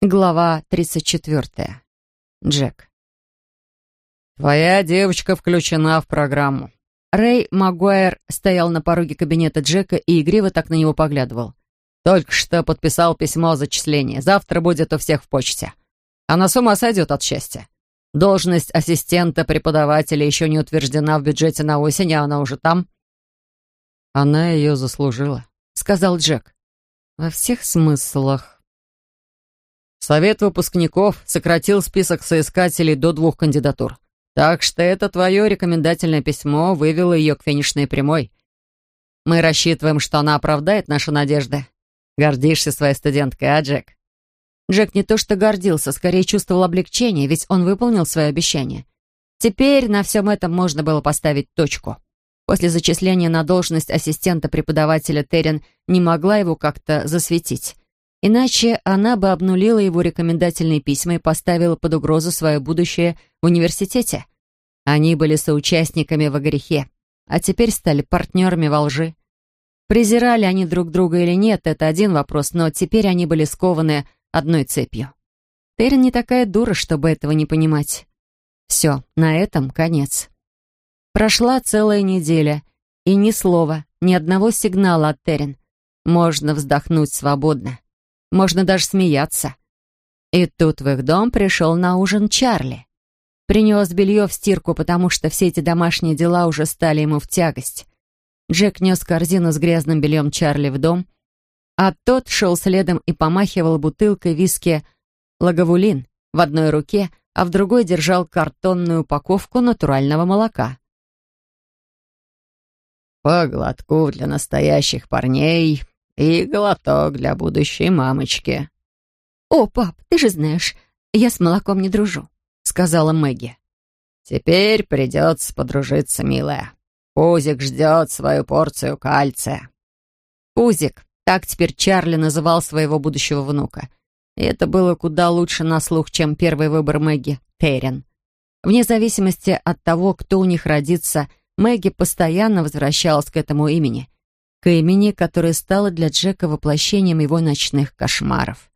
Глава 34. Джек. «Твоя девочка включена в программу». Рэй Магуайр стоял на пороге кабинета Джека и игриво так на него поглядывал. «Только что подписал письмо о зачислении. Завтра будет у всех в почте. Она с ума сойдет от счастья. Должность ассистента преподавателя еще не утверждена в бюджете на осень, а она уже там». «Она ее заслужила», — сказал Джек. «Во всех смыслах». Совет выпускников сократил список соискателей до двух кандидатур. Так что это твое рекомендательное письмо вывело ее к финишной прямой. Мы рассчитываем, что она оправдает наши надежды. Гордишься своей студенткой, а, Джек? Джек не то что гордился, скорее чувствовал облегчение, ведь он выполнил свое обещание. Теперь на всем этом можно было поставить точку. После зачисления на должность ассистента преподавателя Террен не могла его как-то засветить. Иначе она бы обнулила его рекомендательные письма и поставила под угрозу свое будущее в университете. Они были соучастниками во грехе, а теперь стали партнерами во лжи. Презирали они друг друга или нет, это один вопрос, но теперь они были скованы одной цепью. Террин не такая дура, чтобы этого не понимать. Все, на этом конец. Прошла целая неделя, и ни слова, ни одного сигнала от Террин. Можно вздохнуть свободно. Можно даже смеяться. И тут в их дом пришел на ужин Чарли. Принес белье в стирку, потому что все эти домашние дела уже стали ему в тягость. Джек нес корзину с грязным бельем Чарли в дом, а тот шел следом и помахивал бутылкой виски «Лаговулин» в одной руке, а в другой держал картонную упаковку натурального молока. «По глотку для настоящих парней и глоток для будущей мамочки». «О, пап, ты же знаешь, я с молоком не дружу», — сказала Мэгги. «Теперь придется подружиться, милая. Пузик ждет свою порцию кальция». Пузик, так теперь Чарли называл своего будущего внука. И это было куда лучше на слух, чем первый выбор Мэгги — Террен. Вне зависимости от того, кто у них родится, Мэгги постоянно возвращалась к этому имени — к имени, которое стало для Джека воплощением его ночных кошмаров.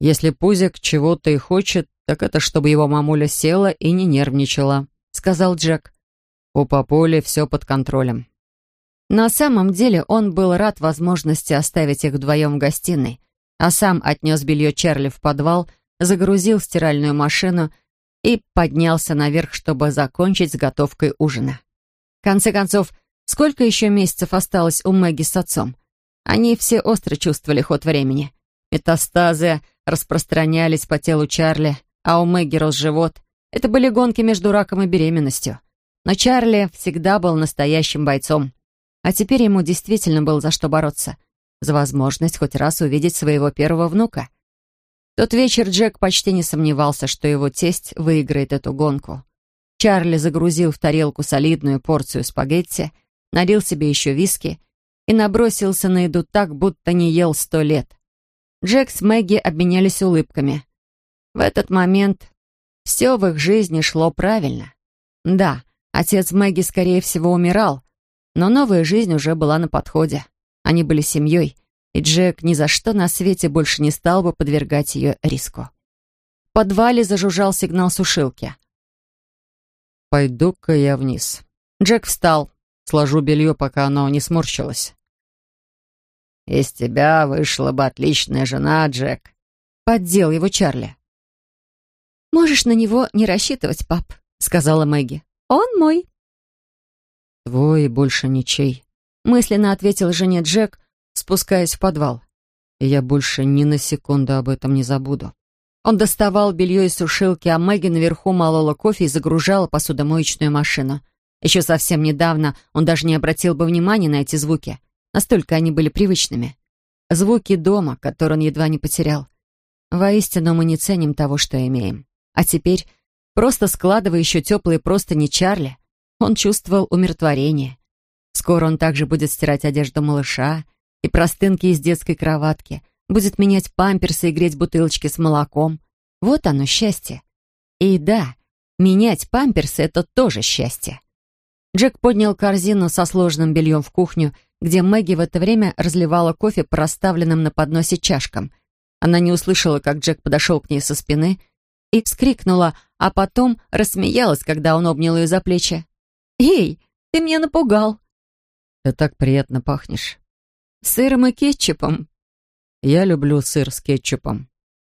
«Если Пузик чего-то и хочет, так это чтобы его мамуля села и не нервничала», — сказал Джек. «У папули все под контролем». На самом деле он был рад возможности оставить их вдвоем в гостиной, а сам отнес белье Чарли в подвал, загрузил стиральную машину и поднялся наверх, чтобы закончить с готовкой ужина. В конце концов, Сколько еще месяцев осталось у Мэгги с отцом? Они все остро чувствовали ход времени. Метастазы распространялись по телу Чарли, а у Мэгги рос живот. Это были гонки между раком и беременностью. Но Чарли всегда был настоящим бойцом. А теперь ему действительно было за что бороться. За возможность хоть раз увидеть своего первого внука. Тот вечер Джек почти не сомневался, что его тесть выиграет эту гонку. Чарли загрузил в тарелку солидную порцию спагетти — налил себе еще виски и набросился на еду так, будто не ел сто лет. Джек с Мэгги обменялись улыбками. В этот момент все в их жизни шло правильно. Да, отец Мэгги, скорее всего, умирал, но новая жизнь уже была на подходе. Они были семьей, и Джек ни за что на свете больше не стал бы подвергать ее риску. В подвале зажужжал сигнал сушилки. «Пойду-ка я вниз». Джек встал. Сложу белье, пока оно не сморщилось. «Из тебя вышла бы отличная жена, Джек», — поддел его Чарли. «Можешь на него не рассчитывать, пап», — сказала Мэгги. «Он мой». «Твой больше ничей», — мысленно ответил жене Джек, спускаясь в подвал. «И я больше ни на секунду об этом не забуду». Он доставал белье из сушилки, а Мэгги наверху молола кофе и загружала посудомоечную машину. Еще совсем недавно он даже не обратил бы внимания на эти звуки. Настолько они были привычными. Звуки дома, которые он едва не потерял. Воистину мы не ценим того, что имеем. А теперь, просто складывая еще теплые простыни Чарли, он чувствовал умиротворение. Скоро он также будет стирать одежду малыша и простынки из детской кроватки, будет менять памперсы и греть бутылочки с молоком. Вот оно, счастье. И да, менять памперсы — это тоже счастье. Джек поднял корзину со сложным бельем в кухню, где Мэгги в это время разливала кофе по расставленным на подносе чашкам. Она не услышала, как Джек подошел к ней со спины и вскрикнула, а потом рассмеялась, когда он обнял ее за плечи. «Эй, ты меня напугал!» «Ты так приятно пахнешь». «Сыром и кетчупом». «Я люблю сыр с кетчупом».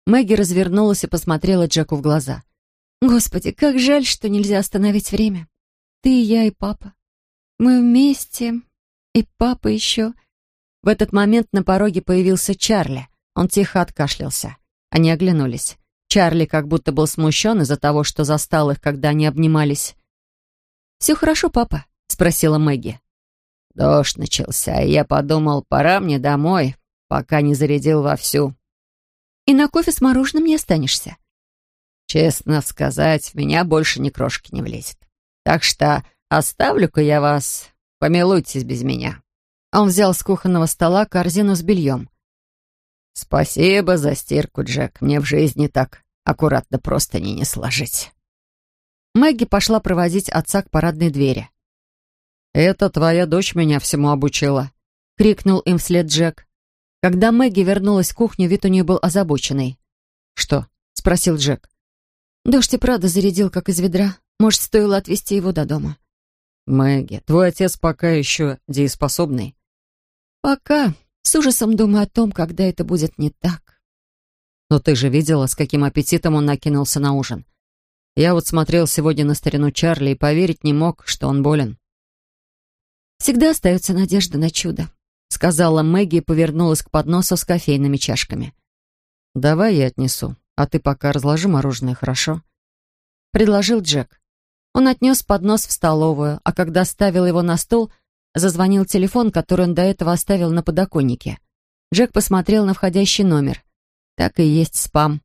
Мэгги развернулась и посмотрела Джеку в глаза. «Господи, как жаль, что нельзя остановить время. Ты и я, и папа. Мы вместе, и папа еще». В этот момент на пороге появился Чарли. Он тихо откашлялся. Они оглянулись. Чарли как будто был смущен из-за того, что застал их, когда они обнимались. «Все хорошо, папа?» — спросила Мэгги. Дождь начался, и я подумал, пора мне домой, пока не зарядил вовсю. И на кофе с мороженым не останешься? Честно сказать, в меня больше ни крошки не влезет. Так что оставлю-ка я вас, помилуйтесь без меня. Он взял с кухонного стола корзину с бельем. Спасибо за стирку, Джек. Мне в жизни так аккуратно просто не не сложить. Мэгги пошла проводить отца к парадной двери. «Это твоя дочь меня всему обучила», — крикнул им вслед Джек. Когда Мэгги вернулась в кухню, вид у нее был озабоченный. «Что?» — спросил Джек. «Дождь и правда зарядил, как из ведра. Может, стоило отвезти его до дома?» «Мэгги, твой отец пока еще дееспособный». «Пока. С ужасом думаю о том, когда это будет не так». «Но ты же видела, с каким аппетитом он накинулся на ужин. Я вот смотрел сегодня на старину Чарли и поверить не мог, что он болен». «Всегда остается надежда на чудо», — сказала Мэгги и повернулась к подносу с кофейными чашками. «Давай я отнесу, а ты пока разложи мороженое, хорошо?» — предложил Джек. Он отнес поднос в столовую, а когда ставил его на стол, зазвонил телефон, который он до этого оставил на подоконнике. Джек посмотрел на входящий номер. Так и есть спам,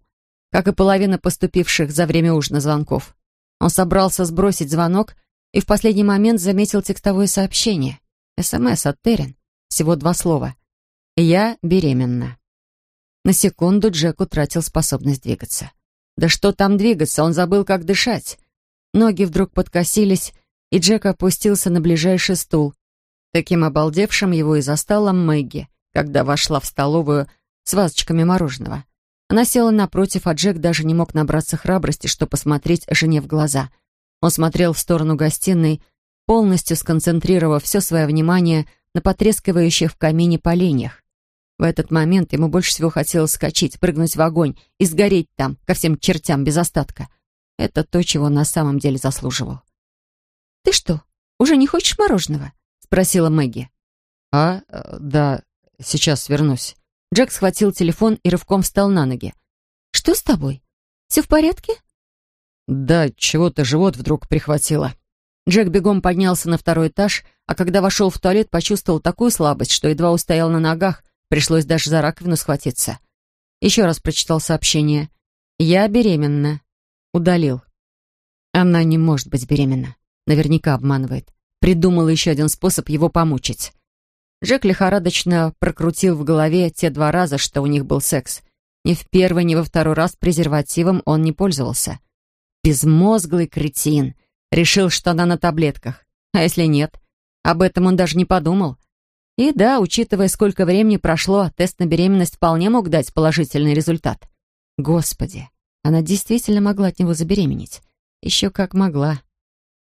как и половина поступивших за время ужина звонков. Он собрался сбросить звонок — и в последний момент заметил текстовое сообщение. СМС от Терен. Всего два слова. «Я беременна». На секунду Джек утратил способность двигаться. Да что там двигаться, он забыл, как дышать. Ноги вдруг подкосились, и Джек опустился на ближайший стул. Таким обалдевшим его и застала Мэгги, когда вошла в столовую с вазочками мороженого. Она села напротив, а Джек даже не мог набраться храбрости, чтобы посмотреть жене в глаза — он смотрел в сторону гостиной, полностью сконцентрировав все свое внимание на потрескивающих в камине поленьях. В этот момент ему больше всего хотелось скачать, прыгнуть в огонь и сгореть там, ко всем чертям, без остатка. Это то, чего на самом деле заслуживал. «Ты что, уже не хочешь мороженого?» — спросила Мэгги. «А, да, сейчас вернусь». Джек схватил телефон и рывком встал на ноги. «Что с тобой? Все в порядке?» Да, чего-то живот вдруг прихватило. Джек бегом поднялся на второй этаж, а когда вошел в туалет, почувствовал такую слабость, что едва устоял на ногах, пришлось даже за раковину схватиться. Еще раз прочитал сообщение. «Я беременна». Удалил. Она не может быть беременна. Наверняка обманывает. Придумала еще один способ его помучить. Джек лихорадочно прокрутил в голове те два раза, что у них был секс. Ни в первый, ни во второй раз презервативом он не пользовался. Безмозглый кретин. Решил, что она на таблетках. А если нет? Об этом он даже не подумал. И да, учитывая, сколько времени прошло, тест на беременность вполне мог дать положительный результат. Господи, она действительно могла от него забеременеть. Еще как могла.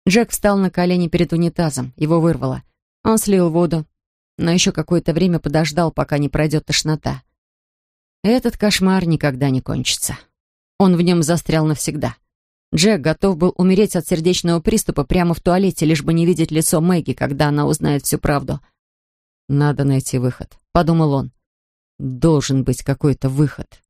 Джек встал на колени перед унитазом, его вырвало. Он слил воду, но еще какое-то время подождал, пока не пройдет тошнота. Этот кошмар никогда не кончится. Он в нем застрял навсегда. Джек готов был умереть от сердечного приступа прямо в туалете, лишь бы не видеть лицо Мэгги, когда она узнает всю правду. «Надо найти выход», — подумал он. «Должен быть какой-то выход».